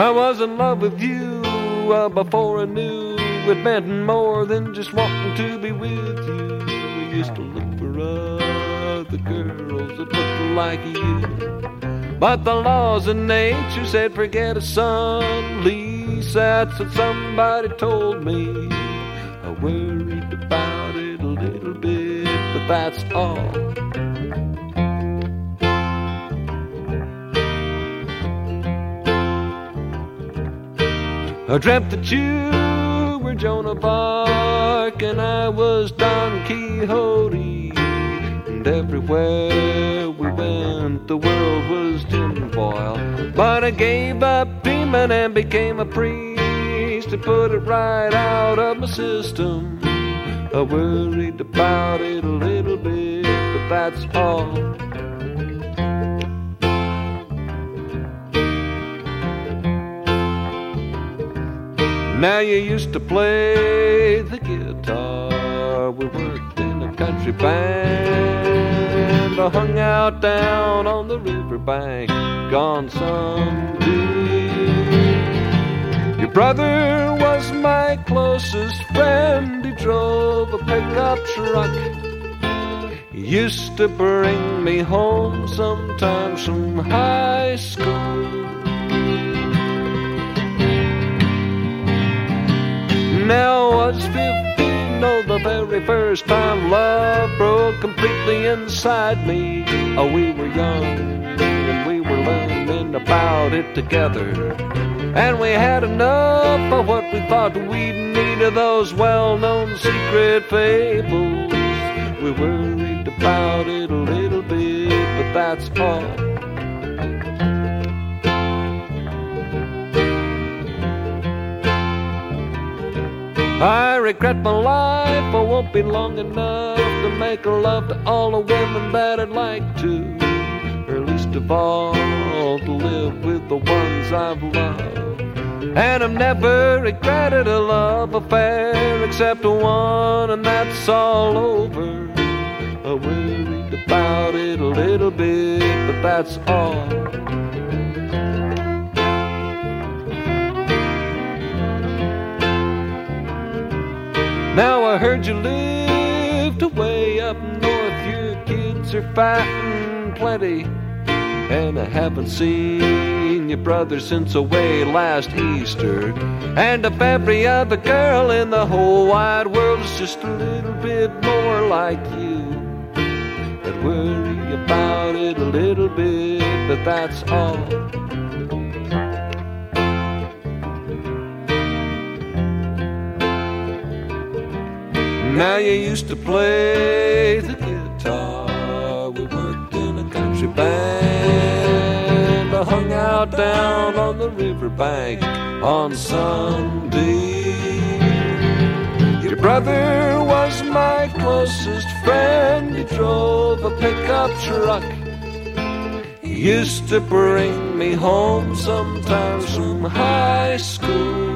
I was in love with you uh, before I knew it meant more than just wanting to be with you. I used to look for other girls that looked like you. But the laws of nature said, forget a son, Lisa. That's what somebody told me. I worried about it a little bit, but that's all. I dreamt that you were Joan of Arc and I was Don Quixote. And everywhere we went, the world was tinfoil. But I gave up dreaming and became a priest to put it right out of my system. I worried about it a little bit, but that's all. Now you used to play the guitar. We worked in a country band. I hung out down on the riverbank gone Sunday. Your brother was my closest friend. He drove a pickup truck. He used to bring me home sometimes from high school. First time love broke completely inside me. Oh, we were young and we were learning about it together. And we had enough of what we thought we'd need of those well known secret fables. We worried about it a little bit, but that's all. I regret my life, I won't be long enough to make love to all the women that I'd like to. Or least of all, to live with the ones I've loved. And I've never regretted a love affair except one, and that's all over. I worried about it a little bit, but that's all. I heard you lived away up north. Your kids are fighting plenty. And I haven't seen your brother since away last Easter. And if every other girl in the whole wide world is just a little bit more like you, I'd worry about it a little bit, but that's all. Now you used to play the guitar. We worked in a country band. I hung out down on the riverbank on Sunday. Your brother was my closest friend. He drove a pickup truck. He used to bring me home sometimes from high school.